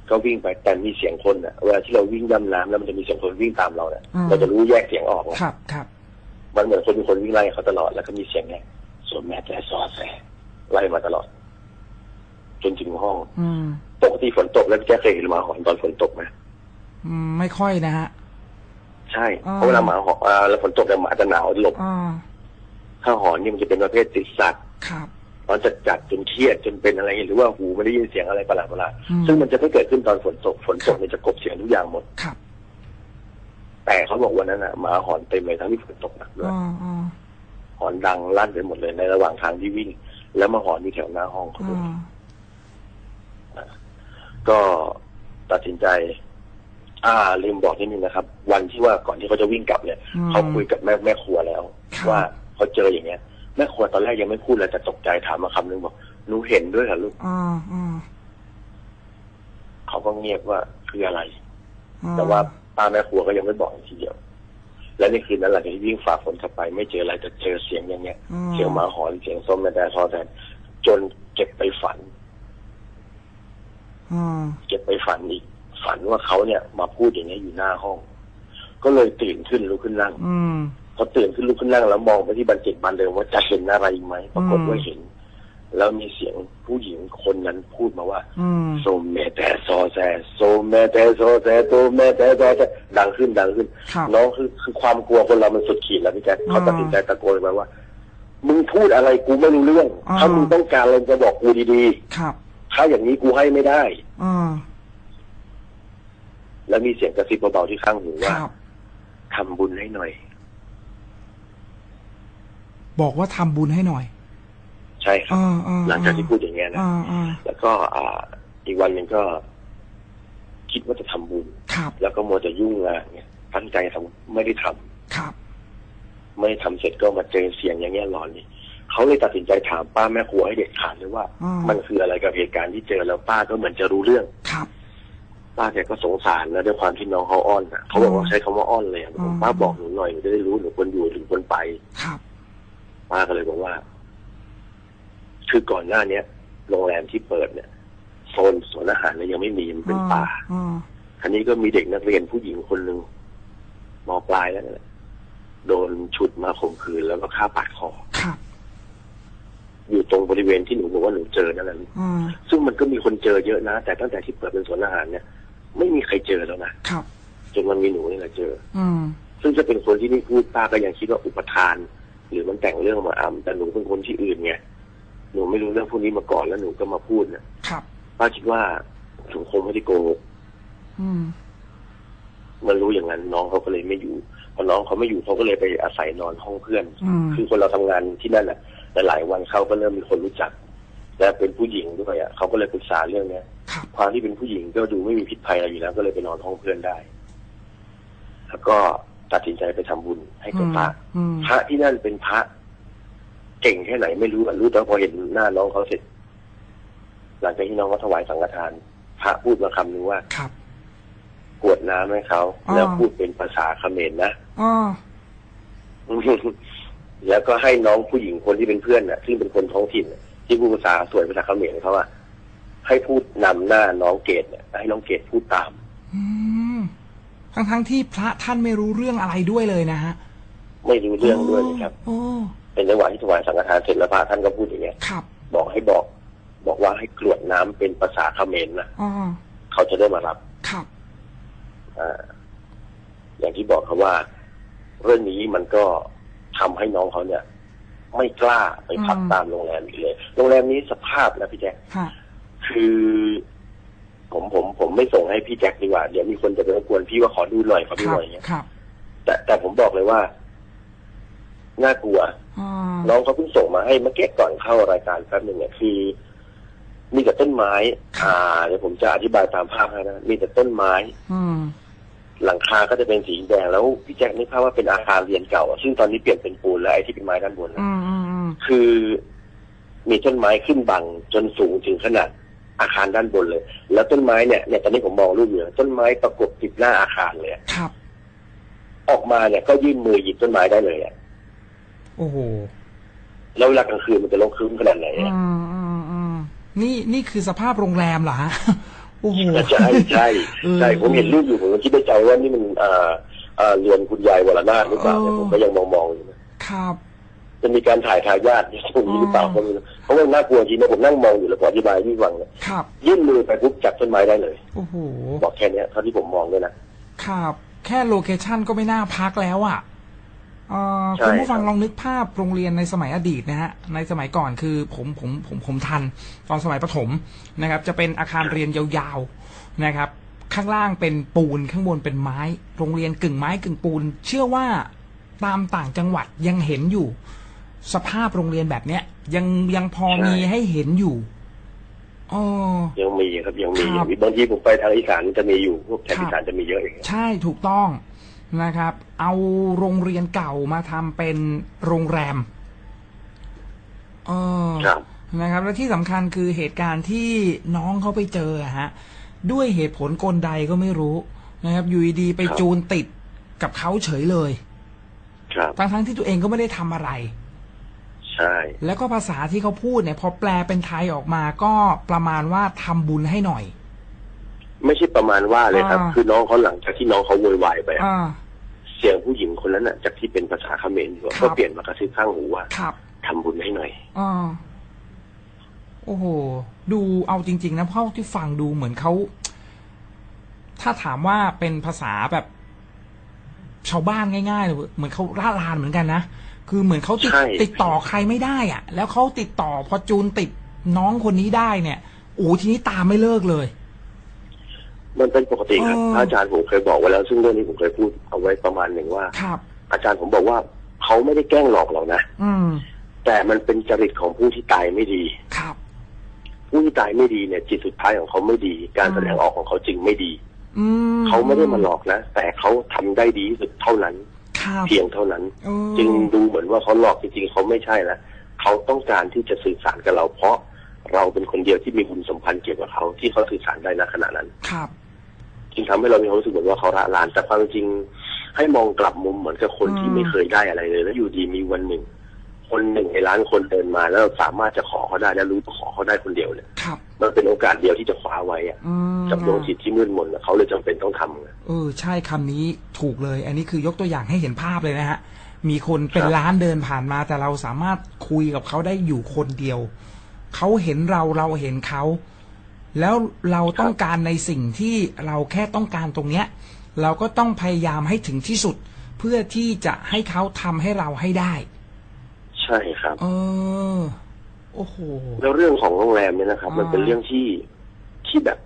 C: ก็วิ่งไปแต่มีเสียงคนอะเวลาที่เราวิ่งดำน้ำแล้วมันจะมีเสียงคนวิ่งตามเราเนี่ย
A: อืม
C: เราจะรู้แยกเสียงออกไง
A: ครับครับ
C: มันเหมือนคนมีคนวิ่งไล่เขาตลอดแล้วก็มีเสียงเนี่ยสวมแม่แต่ซอแสไล่มาตลอด จนถึงห้อง
A: อืม
C: ปกติฝนตกแล้วพี่แจ๊คเคยเห็นหมาหอนตอนฝนตกไหม
A: อืมไม่ค่อยนะฮะ
C: ใช่
A: อ่า
C: เพราะเวลาหมาหอนอ่าแล้วฝนตกเนี่ยหมาจะหนาวหลบ
A: อ่า
C: ถ้าหอนนี่มันจะเป็นประเภทติดสัตว์
A: ครับ
C: ตอนจัดจัดๆจนเครียดจนเป็นอะไรหรือว่าหูไม่ได้ยินเสียงอะไรประหลาดประหลาดๆ
A: อืม
C: ซึ่งมันจะไม่เกิดขึ้นตอนฝนตกฝนตกเนี่ยจะกลบเสียงทุกอย่างหมด
A: ครับ
C: แต่เขาบอกวันนั้นน่ะหมาหอนเต็มเลยทั้งที่ฝนตกหนักด้วย
A: อ่าอ่า
C: หอนดังลั่นไปหมดเลยในระหว่างทางที่วิ่ง แล้วมาหอนที่แถวหน้าห้องเขาด้วย
A: อ่า
C: ก็ตัดสินใจ อ่า ลืมบอกนิดนึงนะครับ วันที่ว่าก่อนที่เขาจะวิ่งกลับเนี่ย
A: อืม
C: เขาคุยกับแม่แม่ครัวแล้ว
A: ครับ
C: ว่า เขาเจออย่างเงี้ยแม่ครัวตอนแรกยังไม่พูดเลยแต่ตกใจถามมาคำนึงบอกหนูเห็นด้วยเหรอลูก
A: อ่าอ่า
C: เขาก็เงียบว่าคืออะไร
A: อ่
C: แต่ว่าป้าแม่ครัวก็ยังไม่บอกทีเดียว และในคืนนั้นหลังจากที่วิ่งฝ่าฝนกลับไป ไม่เจออะไรแต่เจอเสียงอย่างเงี้ย
A: อืม
C: เสียงหมาหอนเสียงส้มแม่แต่ทอแทนจนเก็บไปฝัน
A: อ่า
C: เก็บไปฝันอีก ฝันว่าเขาเนี่ย มาพูดอย่างนี้ยอยู่หน้าห้อง ก็เลยตื่นขึ้นลุกขึ้นนั่ง
A: อืม
C: พอตื่นขึ้นลุกขึ้นนั่งแล้วมองไปที่บันเจ็ดบันเดิมว่าจะเห็นอะไรไหมปรากฏว่าเห็น แล้วมีเสียงผู้หญิงคนนั้นพูดมาว่า
A: อืม
C: โซเมแต่ซอแซโซเมแต่ซอแซโตเมแต่ซอแซดังขึ้นดังขึ้น
A: ครับ
C: น้องคือคือความกลัวคนเรามันสุดขีดแล้วพี่แจ๊คเขา
A: อ่า
C: ตัดสินใจตะโกนไปว่า มึงพูดอะไรกูไม่รู้เรื่อง
A: อ่า
C: ถ้ามึงต้องการอะไรจะบอกกูดี
A: ครับ
C: ๆถ้าอย่างนี้กูให้ไม่ได้
A: อ่า
C: แล้วมีเสียงกระซิบเบาๆที่ข้างหู
A: ครับว่า
C: ทำบุญให้หน่อย
A: บอกว่าทำบุญให้หน่อย
C: ใช่ครับ
A: อ่าอ่า
C: หลังจากที่พูดอย่างเงี้ยนะ
A: อ่าอ่า
C: แล้วก็อ่าอีกวันหนึ่งก็ คิดว่าจะทำบุญ
A: ครับ
C: แล้วก็มัวจะยุ่งงานเนี่ยตั้งใจทำไม่ได้ทำ
A: ครับ
C: ไม่ได้ทำเสร็จก็มาเจอเสียงอย่างเงี้ยหลอนนี่เขาเลยตัดสินใจถามป้าแม่ครัวให้เด็ดขาดเลยว่า
A: อ่ามั
C: มันคืออะไรกับเหตุการณ์ที่เจอแล้วป้าก็เหมือนจะรู้เรื่อง
A: ครับ
C: ป้าแกก็สงสารแล้วด้วยความที่น้องเขาอ้อนอะเขาบอกว่าใช้คำว่าอ้อนเลยอะ
A: อืม
C: ป้าบอกหนูหน่อยหนูจะได้รู้หนูควรอยู่หรือควรไป
A: ครับ
C: ป้าก็เลยบอกว่า คือก่อนหน้าเนี้ยโรงแรมที่เปิดเนี่ยโซนสวนอาหารเนี่ยยังไม่มีมันเป็นป่า
A: อ่า
C: อันนี้ก็มีเด็กนักเรียนผู้หญิงคนหนึ่งมปลายแล้วนั่นแหละโดนฉุดมาข่มขืนแล้วก็ฆ่าปาดคอ
A: ครับ
C: อยู่ตรงบริเวณที่หนูบอกว่าหนูเจอนั่นแหละ
A: อ่า
C: ซึ่งมันก็มีคนเจอเยอะนะ แต่ตั้งแต่ที่เปิดเป็นสวนอาหารเนี่ย ไม่มีใครเจอแล้วนะครับจนมันมีหนูนี่แหละเจอ
A: อืม
C: ซึ่งจะเป็นคนที่นี่พูดป้าก็ยังคิดว่าอุปทาน หรือมันแต่งเรื่องมาอำแต่หนูเป็นคนที่อื่นไงหนูไม่รู้เรื่องพวกนี้มาก่อนแล้วหนูก็มาพูดเนี่ย
A: ครับ
C: ป้าคิดว่าหนูคงไม่ได้โกหก
A: อืม
C: มันรู้อย่างนั้นน้องเขาก็เลยไม่อยู่พอน้องเขาไม่อยู่เขาก็เลยไปอาศัยนอนห้องเพื่อน
A: อืม
C: คือคนเราทำงานที่นั่นแหละแต่หลายวันเขาก็เริ่มมีคนรู้จักและเป็นผู้หญิงด้วยอะเขาก็เลยปรึกษาเรื่องเนี้ย
A: ครับ
C: ความที่เป็นผู้หญิงก็ดูไม่มีพิษภัยอะไรอยู่แล้ว ก็เลยไปนอนห้องเพื่อนได้ แล้วก็ ตัดสินใจไปทำบุญให้กับพระ
A: อืม
C: พระที่นั่นเป็นพระ เก่งแค่ไหนไม่รู้อะรู้แต่พอเห็นหน้าน้องเขาเสร็จ หลังจากที่น้องเขาถวายสังฆทาน พระพูดมาคำนึงว่า
A: ครับ
C: กรวดน้ำให้เขา
A: อ๋อ
C: แล้วพูดเป็นภาษาเขมรนะ
A: อ่า
C: แล้วก็ให้น้องผู้หญิงคนที่เป็นเพื่อนน่ะ ซึ่งเป็นคนท้องถิ่นน่ะที่พูดภาษาสวยภาษาเขมรเขาว่าให้พูดนำหน้าน้องเกดเนี่ยให้น้องเกดพูดตาม
A: อืม ทั้งทั้งๆที่พระท่านไม่รู้เรื่องอะไรด้วยเลยนะฮะ
C: ไม่รู้เรื่องด้วยเลยครับ
A: โอ้
C: เป็นจังหวะที่ถวายสังฆทานเสร็จแล้วพระท่านก็พูดอย่างเงี้ย
A: ครับ
C: บอกให้บอก บอกว่าให้กรวดน้ำเป็นภาษาเขมรนะ
A: อ่า
C: เขาจะได้มารับ
A: ครับ
C: อ่าอย่างที่บอกเขาว่า เรื่องนี้มันก็ทำให้น้องเขาเนี่ย ไม่กล้าไปพัก
A: อืม
C: ตามโรงแรมอีกเลย โรงแรมนี้สภาพนะพี่แจ๊ค
A: ฮะ
C: คือ ผมผมผมไม่ส่งให้พี่แจ็คดีกว่า เดี๋ยวมีคนจะไปรบกวนพี่ว่าขอดูหน่อยขอดู
A: ครั
C: ห
A: บ
C: น่อยเงี้ย
A: ครับ
C: แต่แต่ผมบอกเลยว่าน่ากลัว
A: อ่า
C: น้องเขาเพิ่งส่งมาให้เมื่อกี้ก่อนเข้ารายการแป๊บหนึ่งเนี่ยคือ มีแต่ต้นไม้ อ่าเดี๋ยวผมจะอธิบายตามภาพให้นะมีแต่ต้นไม้
A: อืม
C: หลังคาก็จะเป็นสีแดงแล้วพี่แจ็คนึกภาพว่าเป็นอาคารเรียนเก่าอะซึ่งตอนนี้เปลี่ยนเป็นปูนแล้วไอ้ที่เป็นไม้ด้านบนนะ
A: อืมอืมอืม
C: คือ มีต้นไม้ขึ้นบังจนสูงถึงขนาด อาคารด้านบนเลย แล้วต้นไม้เนี่ยเนี่ยตอนนี้ผมมองรูปอยู่ต้นไม้ประกบติดหน้าอาคารเลยอะ
A: ครับ
C: ออกมาเนี่ยก็ยื่นมือหยิบต้นไม้ได้เลยอะ
A: โอ้โห
C: แล้วเวลากลางคืนมันจะลงคืนขนาดไหน
A: อื
C: อะ
A: มอืมอืมนี่นี่คือสภาพโรงแรมเหรอฮะโอ้โห
C: ใช่ใช่
A: เออ
C: ใช่ผมเห็นรูปอยู่ผมก็คิดในใจว่านี่มันอ่าอ่าเรือนคุณยายวรนาถหรือเปล่าเนี่ย
A: เออ
C: ผมก็ยังมองมองๆอยู่นะครับ จะมีการถ่ายทายาทตรงนี้หรือเปล่า
A: อ๋อ
C: ก็ไม่รู้เพราะว่าน่ากลัวจริงนะผมนั่งมองอยู่แล้วพออธิบายให้พี่ฟังเนี่ย
A: ครับ
C: ยื่นมือไปปุ๊บจับต้นไม้ได้เลย
A: โอ้โห
C: บอกแค่เนี้ยเท่าที่ผมมองด้วยนะ
A: ครับ แค่โลเคชันก็ไม่น่าพักแล้วอะเอ่อ
C: ใช่
A: คุณผู้ฟัง
C: ครับ
A: ลองนึกภาพโรงเรียนในสมัยอดีตนะฮะในสมัยก่อนคือผมผมผมผมทัน ตอนสมัยประถมนะครับ จะเป็นอาคารเรียนยาวๆนะครับ ข้างล่างเป็นปูนข้างบนเป็นไม้ โรงเรียนกึ่งไม้กึ่งปูน เชื่อว่าตามต่างจังหวัดยังเห็นอยู่ สภาพโรงเรียนแบบเนี้ยยังยังพอมีให้เห็นอยู่อ๋อ
C: ยังมีครับยังมี
A: ครับ
C: มีบางทีผมไปทางอีสานจะมีอยู่พวกแถบ
A: ครับ
C: อีสานจะมีเยอะอย่างเงี้ย
A: ใช่ถูกต้องนะครับ เอาโรงเรียนเก่ามาทำเป็นโรงแรมเออ
C: ครับ
A: นะครับ และที่สำคัญคือเหตุการณ์ที่น้องเขาไปเจออะฮะ ด้วยเหตุผลกลใดก็ไม่รู้นะครับ อยู่ดีๆไป
C: ครับ
A: จูนติดกับเขาเฉยเลย
C: ครับ
A: ทั้งๆที่ตัวเองก็ไม่ได้ทำอะไร
C: ใช่
A: แล้วก็ภาษาที่เขาพูดเนี่ย พอแปลเป็นไทยออกมาก็ประมาณว่าทำบุญให้หน่อย
C: ไม่ใช่ประมาณว่าเลยครับ
A: อ่า
C: คือน้องเขาหลังจากที่น้องเขาโวยวายไปอะ
A: อ่า
C: เสียงผู้หญิงคนนั้นน่ะ จากที่เป็นภาษาเขมรอยู่อะ
A: ครั
C: ก็
A: บ
C: เปลี่ยนมากระซิบข้างหูว่า
A: ครับ
C: ทำบุญให้หน่อย
A: อ่าโอ้โห ดูเอาจริง ๆ นะเพราะที่ฟังดูเหมือนเขา ถ้าถามว่าเป็นภาษาแบบชาวบ้านง่ายๆเลยเหมือนเขาล่าลานเหมือนกันนะ คือเหมือนเขาติด
C: ใช่
A: ติดต่อใครไม่ได้อะแล้วเขาติดต่อพอจูนติดน้องคนนี้ได้เนี่ยโอ้ทีนี้ตามไม่เลิกเลย
C: มันเป็นปกติครับ
A: อ๋อ
C: พระอาจารย์ผมเคยบอกไว้แล้ว ซึ่งเรื่องนี้ผมเคยพูดเอาไว้ประมาณหนึ่งว่า
A: ครับ
C: อาจารย์ผมบอกว่าเขาไม่ได้แกล้งหลอกเรานะ
A: อืม
C: แต่มันเป็นจริตของผู้ที่ตายไม่ดี
A: ครับ
C: ผู้ที่ตายไม่ดีเนี่ย จิตสุดท้ายของเขาไม่ดี การ
A: อืม
C: แสดงออกของเขาจึงไม่ดี
A: อืม
C: เขาไม่ได้มาหลอกนะแต่เขาทำได้ดีที่สุดเท่านั้น
A: ครับ
C: เพียงเท่านั้น
A: เออ
C: จึงดูเหมือนว่าเขาหลอกจริงๆเขาไม่ใช่แล้วเขาต้องการที่จะสื่อสารกับเรา เพราะเราเป็นคนเดียวที่มีบุญสัมพันธ์เกี่ยวกับเขาที่เขาสื่อสารได้ณขณะนั้น
A: ครับ
C: จึงทำให้เรามีความรู้สึกเหมือนว่าเขาละลานแต่ความจริงให้มองกลับมุมเหมือนกับคนที่
A: อืม
C: ไม่เคยได้อะไรเลย แล้วอยู่ดีมีวันหนึ่ง คนหนึ่งในล้านคนเดินมา แล้วเราสามารถจะขอเขาได้และรู้ขอเขาได้คนเดียวเนี่ย
A: ครับ
C: มันเป็นโอกาสเดียวที่จะคว้าไว้อะ
A: อืม
C: กับดวงจิตที่มืดมนอะเขาเลยจำเป็นต้องทำไง
A: เออใช่คำนี้ถูกเลย อันนี้คือยกตัวอย่างให้เห็นภาพเลยนะฮะมีคนเป็น
C: ครับ
A: ล้านเดินผ่านมา แต่เราสามารถคุยกับเขาได้อยู่คนเดียวเขาเห็นเราเราเห็นเขาแล้วเราต้องการในสิ่งที่เราแค่ต้องการตรงเนี้ย เราก็ต้องพยายามให้ถึงที่สุด เพื่อที่จะให้เขาทำให้เราให้ได้
C: ใช่ครับ
A: เออโอ้โห
C: แล้วเรื่องของโรงแรมเนี่ยนะครับ
A: อ่ามั
C: มันเป็นเรื่องที่ที่แบบ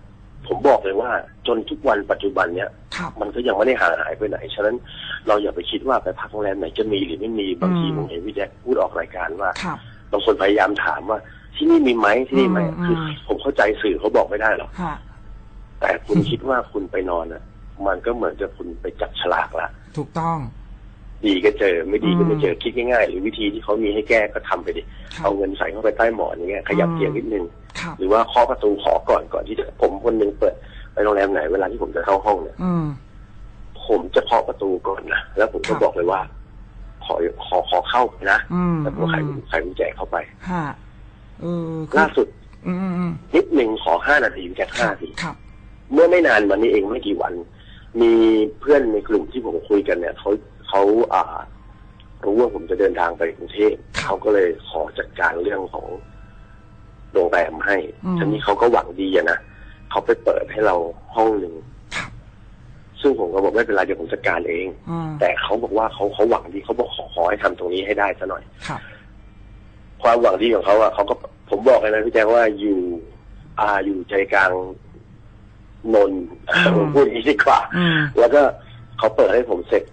C: ผมบอกเลยว่า จนทุกวันปัจจุบันเนี้ย
A: ครับ
C: มันก็ยังไม่ได้ห่างหายไปไหน ฉะนั้นเราอย่าไปคิดว่าไปพักโรงแรมไหนจะมีหรือไม่มีบางที
A: อืม
C: ผมเห็นพี่แจ็คพูดออกรายการว่า
A: ครับ
C: บางคนพยายามถามว่า ที่นี่มีไหมที่นี่ไหม
A: อืม
C: คือผมเข้าใจสื่อเขาบอกไม่ได้หรอก
A: ฮะ
C: แต่คุณคิดว่าคุณไปนอนอะ มันก็เหมือนจะคุณไปจับฉลากละ
A: ถูกต้อง
C: ดีก็เจอไม่ดีก็ไม่เจอ
A: อืม
C: คิดง่ายๆ หรือวิธีที่เขามีให้แก้ก็ทำไปดิ
A: ครับ
C: เอาเงินใส่เข้าไปใต้หมอนอย่างเงี้ยขยับ
A: อืม
C: เตียงนิดนึง
A: ครับ
C: หรือว่าเคาะประตูขอก่อนก่อนที่จะผมคนหนึ่งเปิดไปโรงแรมไหนเวลาที่ผมจะเข้าห้องเนี่ย
A: อืม
C: ผมจะเคาะประตูก่อนนะแล้วผมก็
A: ครับ
C: บอกเลยว่า ขอขอขอเข้านะ
A: อืม
C: แล้วผมไข
A: อืม
C: ไขกุญแจเข้าไป
A: ฮะเออคือ
C: ล่าสุด
A: อืมอืมอืม
C: นิดหนึ่งขอห้านาทีแค่
A: ค
C: ห้า
A: รับ
C: นาที
A: ครับ
C: เมื่อไม่นานมานี้เองไม่กี่วัน มีเพื่อนในกลุ่มที่ผมคุยกันเนี่ยเขา เขาอ่ารู้ว่าผมจะเดินทางไปกรุงเทพ
A: ครับ
C: เขาก็เลยขอจัดการเรื่องของโรงแรมให้
A: อืม
C: ทีนี้เขาก็หวังดีอะนะเขาไปเปิดให้เราห้องหนึ่ง
A: ครับ
C: ซึ่งผมก็บอกไม่เป็นไรเดี๋ยวผมจัดการเอง
A: อืม
C: แต่เขาบอกว่าเขาเขาหวังดีเขาบอกขอขอให้ทำตรงนี้ให้ได้ซะหน่อย
A: ครับ
C: ความหวังดีของเขาอะเขาก็ผมบอกเลยนะพี่แจ๊คว่าอยู่อ่าอยู่ใจกลางนนท์ผมพูดอย่างนี้ดีกว่า
A: อืม
C: แล้วก็เขาเปิดให้ผมเสร็จ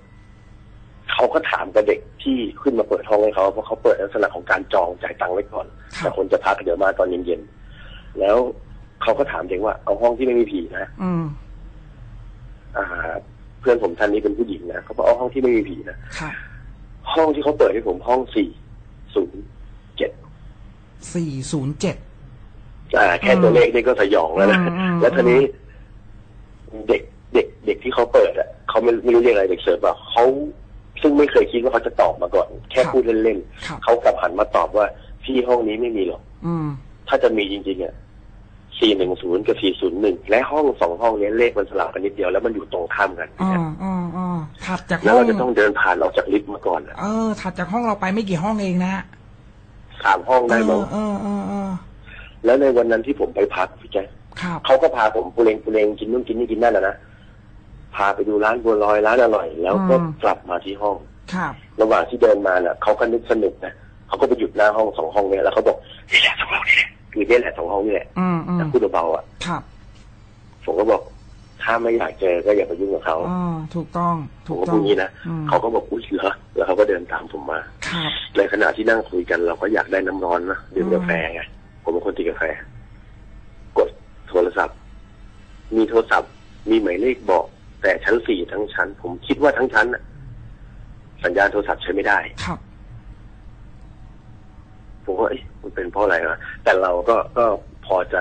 C: เขาก็ถามกับเด็กที่ขึ้นมาเปิดห้องให้เขาเพราะเขาเปิดลักษณะของการจองจ่ายตังค์ไว้ก่อน
A: ครับ
C: แต่คนจะพักเดี๋ยวมาตอนเย็นๆแล้วเขาก็ถามเด็กว่าเอาห้องที่ไม่มีผีนะ
A: อืม
C: อ่า เพื่อนผมท่านนี้เป็นผู้หญิงนะเขาบอกเอาห้องที่ไม่มีผีนะครับห้องที่เขาเปิดให้ผมห้องสี่ศูนย์เจ็ด
A: สี่ศูนย์เจ็ด
C: อ่า แค่ตัวเลขนี่ก็สยองแล้วนะ
A: อืมอืม
C: แล้วทีนี้ เด็กเด็กเด็กที่เขาเปิดอะเขาไม่ไม่รู้เรียกอะไรเด็กเสิร์ฟอะเขา ซึ่งไม่เคยคิดว่าเขาจะตอบมาก่อน แค่พูดเล่น
A: ครับ
C: ๆเขากลับหันมาตอบว่าพี่ห้องนี้ไม่มีหรอก
A: อืม
C: ถ้าจะมีจริงๆอะสี่หนึ่งศูนย์กับสี่ศูนย์หนึ่งและห้องสองห้องเนี้ยเลขมันสลับกันนิดเดียวแล้วมันอยู่ตรงข้ามกัน
A: อ่าอ่าอ่าถัดจาก
C: แล้
A: ห้
C: ว
A: อง
C: เราจะต้องเดินผ่านออกจากลิฟต์มาก่อนอะ
A: เออถัดจากห้องเราไปไม่กี่ห้องเองนะ
C: สามห้อง
A: เอ
C: ได้มั้ง
A: อเออเออเออ
C: แล้วในวันนั้นที่ผมไปพักพี่แจ๊ค
A: ครับ
C: เขาก็พาผมปุเรงปุเรงกินนู่นกินนี่กินนั่นนะนะ พาไปดูร้านบัวลอยร้านอร่อย แล้วก็
A: อืม
C: กลับมาที่ห้อง
A: ครับ
C: ระหว่างที่เดินมาน่ะเขาก็นึกสนุกนะเขาก็ไปหยุดหน้าห้องสองห้องเนี่ยแล้วเขาบอกนี่แหละสองห้องนี่แหละคือนี่แหละสองห้องนี่แหละ
A: อืมอืม
C: แต่พูดเบาๆอะ
A: ครับ
C: ผมก็บอกถ้าไม่อยากเจอก็อย่าไปยุ่งกับเขา
A: อ่าถูกต้อง
C: ผ
A: ถู
C: ม
A: ก
C: ก็
A: ต้อ
C: พู
A: ง
C: ดงี้นะ
A: อืม
C: เขาก็บอกอุ้ยเหรอแล้วเขาก็เดินตามผมมา
A: ครับ
C: ในขณะที่นั่งคุยกันเราก็อยากได้น้ำร้อนนะดื่ม
A: อืม
C: กาแฟไงผมเป็นคนติดกาแฟ กดโทรศัพท์ มีโทรศัพท์ มีหมายเลขบอก แต่ชั้นสี่ทั้งชั้น ผมคิดว่าทั้งชั้นน่ะสัญญาณโทรศัพท์ใช้ไม่ได้
A: ครับ
C: ผมว่าเอ๊ะมันเป็นเพราะอะไรวะแต่เราก็ก็พอจะ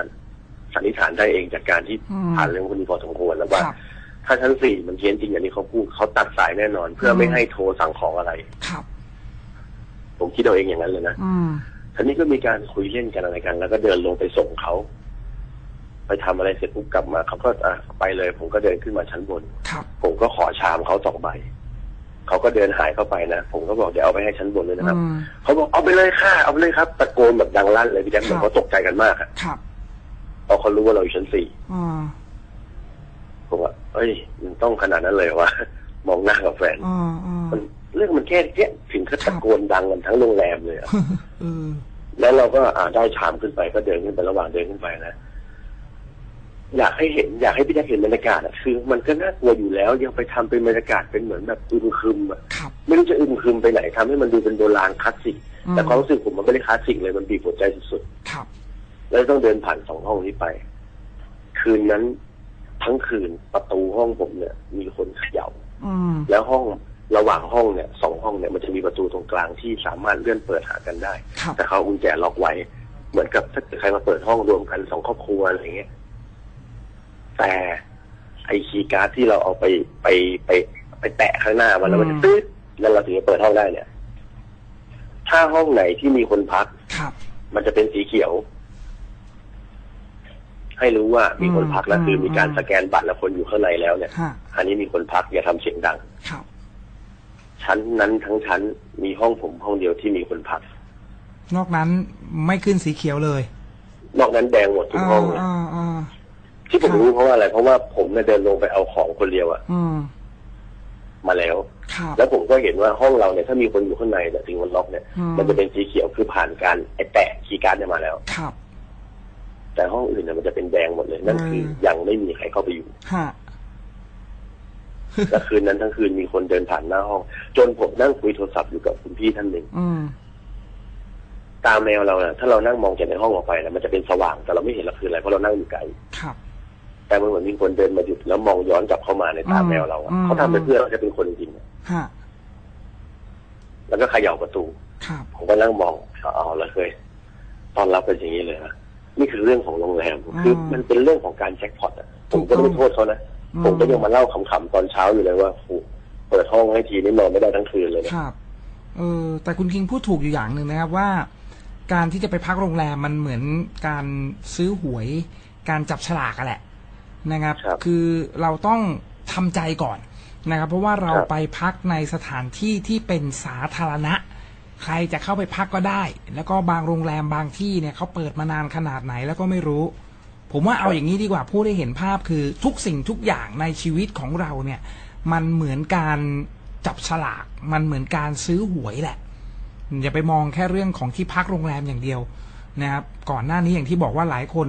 C: สันนิษฐานได้เองจากการที่
A: อืม
C: ผ่านเรื่องพวกนี้พอสมควรแล้วว่า
A: ครับ
C: ถ้าชั้นสี่มันเพี้ยนจริงอย่างที่เขาพูดเขาตัดสายแน่นอน เพื่ออ
A: ม
C: ไม่ให้โทรสั่งของอะไร
A: ครับ
C: ผมคิดเอาเองอย่างนั้นเลยนะ
A: อืม
C: ทีนี้ก็มีการคุยเล่นกันอะไรกัน แล้วก็เดินลงไปส่งเขา ไปทำอะไรเสร็จปุ๊บกลับมาเขาก็อะไปเลย ผมก็เดินขึ้นมาชั้นบน
A: ครับ
C: ผมก็ขอชามเขาสองใบเขาก็เดินหายเข้าไปนะผมก็บอกเดี๋ยวเอาไปให้ชั้นบนเลยนะครับ
A: อืม
C: เขาบอกเอาไปเลยค่ะเอาไปเลยครับตะโกนแบบดังลั่นเลยพี่แจ๊คเหมือน
A: ครับ
C: เขาตกใจกันมากอะ
A: ครับ
C: พอเขารู้ว่าเราอยู่ชั้นสี่
A: อ่า
C: ผมว่าเอ้ยมันต้องขนาดนั้นเลยวะมองหน้ากับแฟน
A: อ่าอ่า
C: มันเรื่องมันแค่เนี้ยถึงกับ
A: ครั
C: ตะ
A: บ
C: โกนดังกันทั้งโรงแรมเลยอะ
A: เออ
C: แล้วเราก็อ่าได้ชามขึ้นไปก็เดินขึ้นไประหว่างเดินขึ้นไปนะ อยากให้เห็นอยากให้พี่แจ๊คเห็นบรรยากาศอะคือมันก็น่ากลัวอยู่แล้ว ยังไปทำเป็นบรรยากาศเป็นเหมือนแบบอึมครึมอะ
A: ครับ
C: ไม่รู้จะอึมครึมไปไหนทำให้มันดูเป็นโบราณคลาสสิก
A: อืม
C: แต่ความรู้สึกผมมันไม่ได้คลาสสิกเลยมันบีบหัวใจสุด
A: ครับ
C: ๆแล้วต้องเดินผ่านสองห้องนี้ไป คืนนั้นทั้งคืนประตูห้องผมเนี่ย มีคนเขย่า
A: อืม
C: แล้วห้องระหว่างห้องเนี่ยสองห้องเนี่ยมันจะมีประตูตรงกลางที่สามารถเลื่อนเปิดหากันได้
A: ครับ
C: แต่เขาเอากุญแจล็อกไว้ เหมือนกับถ้าเกิดใครมาเปิดห้องรวมกันสองครอบครัวอะไรอย่างเงี้ย แต่ไอคีย์การ์ดที่เราเอาไปไปไป ไปแตะข้างหน้ามันแล้วมันจะตืดแล้วเราถึงจะเปิดห้องได้เนี่ย ถ้าห้องไหนที่มีคนพัก
A: ครับ
C: มันจะเป็นสีเขียว ให้รู้ว่ามีคนพักแล้ว
A: อืม
C: คือมีการ
A: อืม
C: สแกนบัตรแล้วคนอยู่ข้างในแล้วเนี่ย
A: ฮะ
C: อันนี้มีคนพักอย่าทำเสียงดัง
A: ครับ
C: ชั้นนั้นทั้งชั้นมีห้องผมห้องเดียวที่มีคนพัก
A: นอกนั้นไม่ขึ้นสีเขียวเลย
C: นอกนั้นแดงหมดทุกห้องเลย
A: อ่าอ่า
C: ที่ผม
A: ครับ
C: รู้เพราะว่าอะไร เพราะว่าผมเนี่ยเดินลงไปเอาของคนเดียวอะ
A: อืม
C: มาแล้ว
A: ครับ
C: แล้วผมก็เห็นว่าห้องเราเนี่ยถ้ามีคนอยู่ข้างในเนี่ยถึงมันล็อกเนี่ย
A: อืม
C: มันจะเป็นสีเขียวคือผ่านการไอแตะคีย์การ์ดเนี่ยมาแล้ว
A: ครับ
C: แต่ห้องอื่นเนี่ยมันจะเป็นแดงหมดเลย นั่นคือ
A: ม
C: ยังไม่มีใครเข้าไปอยู่
A: ฮะ
C: และคืนนั้นทั้งคืนมีคนเดินผ่านหน้าห้อง จนผมนั่งคุยโทรศัพท์อยู่กับคุณพี่ท่านหนึ่ง
A: อืม
C: ตามแมวเราเนี่ยถ้าเรานั่งมองจากในห้องออกไปนะมันจะเป็นสว่างแต่เราไม่เห็นเราคืออะไรเพราะเรานั่งอยู่ไกล
A: ครับ
C: แต่มันเหมือนมีคนเดินมาหยุดแล้วมองย้อนกลับเข้ามาในตาแมวเราอะ
A: อืม
C: เขาทำไปเพื่อเราจะเป็นคนจริงอะ
A: ฮะ
C: แล้วก็เขย่าประตู
A: ครับ
C: ผมก็นั่งมองเอาแล้วเคยตอนรับเป็นอย่างนี้เลยนะนี่คือเรื่องของโรงแรมคือมันเป็นเรื่องของการแจ็คพอตอะผมก็ไม่โทษเขานะ
A: อืม
C: ผมก็ยังมาเล่าขำๆตอนเช้าอยู่เลยว่าโอ้โหเปิดห้องให้ทีนี่นอนไม่ได้ทั้งคืนเลยนะ ครับ
A: เออแต่คุณคิงพูดถูกอยู่อย่างหนึ่งนะครับว่า การที่จะไปพักโรงแรมมันเหมือนการซื้อหวย การจับฉลากอะแหละ นะครับ
C: ครับ
A: คือเราต้องทำใจก่อนนะครับ เพราะว่าเรา
C: ครับ
A: ไปพักในสถานที่ที่เป็นสาธารณะ ใครจะเข้าไปพักก็ได้ แล้วก็บางโรงแรมบางที่เนี่ยเขาเปิดมานานขนาดไหนแล้วก็ไม่รู้ ผมว่าเอาอย่างนี้ดีกว่าพูดให้เห็นภาพคือทุกสิ่งทุกอย่างในชีวิตของเราเนี่ย มันเหมือนการจับฉลาก มันเหมือนการซื้อหวยแหละอย่าไปมองแค่เรื่องของที่พักโรงแรมอย่างเดียวนะครับ ก่อนหน้านี้อย่างที่บอกว่าหลายคน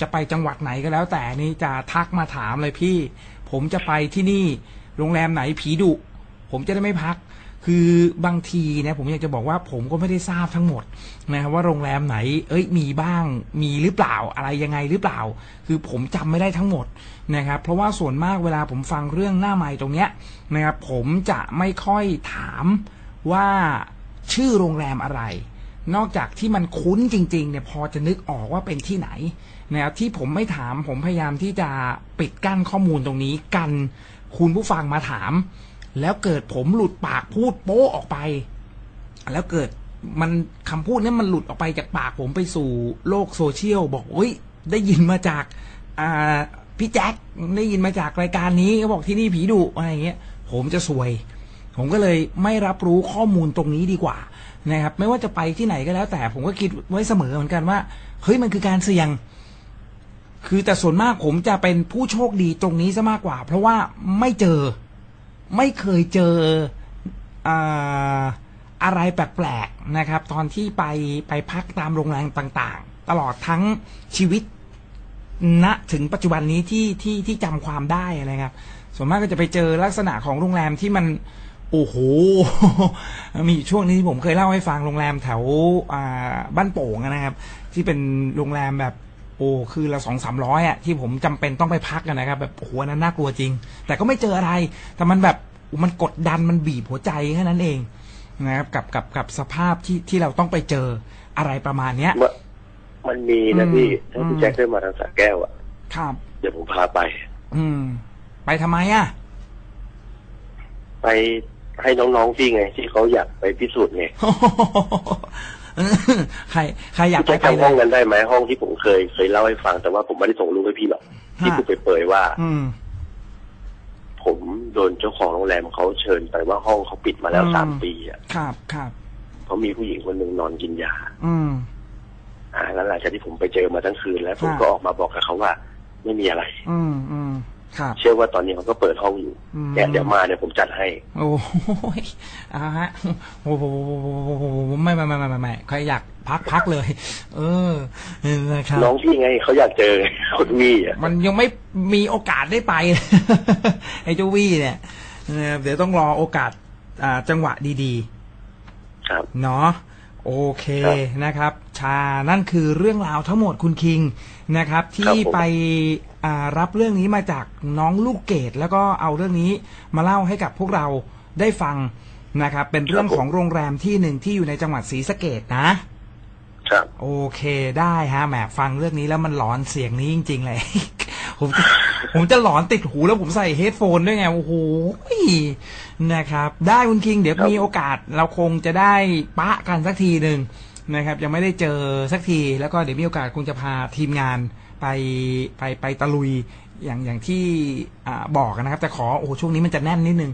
A: จะไปจังหวัดไหนก็แล้ว แต่นี่จะทักมาถามเลยพี่ ผมจะไปที่นี่โรงแรมไหนผีดุ ผมจะได้ไม่พัก คือบางทีเนี่ยผมอยากจะบอกว่าผมก็ไม่ได้ทราบทั้งหมดนะครับว่าโรงแรมไหน เอ้ยมีบ้างมีหรือเปล่าอะไรยังไงหรือเปล่า คือผมจำไม่ได้ทั้งหมดนะครับเพราะว่าส่วนมากเวลาผมฟังเรื่องหน้าใหม่ตรงเนี้ยนะครับผมจะไม่ค่อยถามว่าชื่อโรงแรมอะไร นอกจากที่มันคุ้นจริงๆเนี่ยพอจะนึกออกว่าเป็นที่ไหน นะครับที่ผมไม่ถามผมพยายามที่จะปิดกั้นข้อมูลตรงนี้กันคุณผู้ฟังมาถาม แล้วเกิดผมหลุดปากพูดโป๊ออกไป แล้วเกิดมันคำพูดนี้มันหลุดออกไปจากปากผมไปสู่โลกโซเชียลบอกเฮ้ยได้ยินมาจากอ่าพี่แจ็คได้ยินมาจากรายการนี้เขาบอกที่นี่ผีดุอะไรอย่างเงี้ย ผมจะซวย ผมก็เลยไม่รับรู้ข้อมูลตรงนี้ดีกว่านะครับ ไม่ว่าจะไปที่ไหนก็แล้ว แต่ผมก็คิดไว้เสมอเหมือนกันว่าเฮ้ยมันคือการเสี่ยง คือแต่ส่วนมากผมจะเป็นผู้โชคดีตรงนี้ซะมากกว่า เพราะว่าไม่เจอ ไม่เคยเจออาอะไรแปลกๆนะครับ ตอนที่ไปไปพักตามโรงแรมต่างๆ ตลอดทั้งชีวิตณถึงปัจจุบันนี้ที่ที่ที่จำความได้นะครับ ส่วนมากก็จะไปเจอลักษณะของโรงแรมที่มันโอ้โห มีช่วงนี้ที่ผมเคยเล่าให้ฟังโรงแรมแถวบ้านโป่งนะครับ ที่เป็นโรงแรมแบบ โอ้คือละสองสามร้อยอะที่ผมจำเป็นต้องไปพักกันนะครับ แบบโอ้โหอันนั้นน่ากลัวจริง แต่ก็ไม่เจออะไร แต่มันแบบมันกดดันมันบีบหัวใจแค่นั้นเองนะครับกับกับกับสภาพที่ที่เราต้องไปเจออะไรประมาณเนี้ย
C: มันมันมีนะ
A: อืม
C: พี่ถ้า
A: อื
C: พี่
A: ม
C: แจ็คได้มาทางสระแก้วอะ
A: ครับ
C: เดี๋ยวผมพาไป
A: อืม ไปทำไมอะ
C: ไปให้น้องๆพี่ไง ที่เขาอยากไปพิสูจน์ไง
A: ใครใครอยาก
C: พี่
A: ไป
C: แจ็ค
A: ไปเล
C: จำห้อง
A: ย
C: นั้นได้ไหมห้องที่ผมเคยเคยเล่าให้ฟังแต่ว่าผมไม่ได้ส่งรูปให้พี่หรอกที่
A: ฮะ
C: พูดเปรยๆว่า
A: อืม
C: ผมโดนเจ้าของโรงแรมเขาเชิญไปว่าห้องเขาปิดมาแล้ว
A: อืม
C: สามปีอะ
A: ครับครับ
C: เขามีผู้หญิงคนหนึ่งนอนกินยา
A: อืม
C: อ่าแล้วหลังจากที่ผมไปเจอมาทั้งคืนแล้ว ผม
A: ฮะ
C: ก็ออกมาบอกกับเขาว่า ไม่มีอะไร
A: อืมอืมครับ
C: เชื่อว่าตอนนี้เขาก็เปิดห้องอยู่
A: อืม
C: เนี่ยเดี๋ยวมาเนี่ยผมจัดให้
A: โอ้ยอ่าฮะโอ้โหไม่ไม่ไม่ไม่ไม่ไม่ใครอยากพักพักเลย เออนะครับ
C: น้องพี่ไงเขาอยากเจอคนมี่อะ
A: มันยังไม่มีโอกาสได้ไปไอ้เจ้าวี่เนี่ยนะครับเดี๋ยวต้องรอโอกาสอ่าจังหวะดีๆ
C: ครับ
A: เนาะโอเค
C: ครับ
A: นะครับ ชานั่นคือเรื่องราวทั้งหมดคุณคิงนะครับ ที่
C: ครับผม
A: ไปอ่า รับเรื่องนี้มาจากน้องลูกเกดแล้วก็เอาเรื่องนี้มาเล่าให้กับพวกเราได้ฟังนะครับ เป็นเรื่องของโรงแรมที่หนึ่งที่อยู่ในจังหวัดศรีสะเกดนะ
C: ครับ
A: โอเคได้ฮะแหมฟังเรื่องนี้แล้วมันหลอนเสียงนี้จริง ๆ เลย ผมจะผมจะหลอนติดหูแล้วผมใส่เฮดโฟนด้วยไงโอ้โหนะครับ ได้คุณคิง เดี๋ยว
C: ครับ
A: มีโอกาสเราคงจะได้ปะกันสักทีหนึ่งนะครับ ยังไม่ได้เจอสักทีแล้วก็เดี๋ยวมีโอกาสคงจะพาทีมงาน ไปไปไปตะลุยอย่างอย่างที่อ่าบอกนะครับ แต่ขอโอ้โหช่วงนี้มันจะแน่นนิดนึง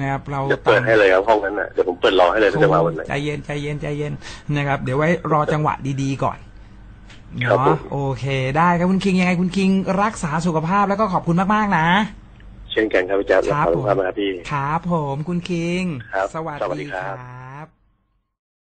A: นะครับ เรา
C: เดี๋ยวเปิดให้เลยครับห้องนั้นน่ะเดี๋ยวผมเปิดรอให้เลยถ้าจะมาวันไหน
A: ใจเย็นใจเย็นใจเย็นนะครับ เดี๋ยวไว้รอจังหวะดีๆก่อน
C: ครับผ
A: เนาะ
C: ม
A: โอเค ได้ครับคุณคิงยังไงคุณคิงรักษาสุขภาพแล้วก็ขอบคุณมากๆนะ
C: เช่นกันครับพี่แจ๊ค
A: ครับ
C: ขอบ
A: ผ
C: คุณ
A: ม
C: ครับนะครับพี่
A: ครับผมคุณคิง
C: ครับ
A: สวัส
C: สวัสดี
A: ดี
C: ครับ
A: ครับ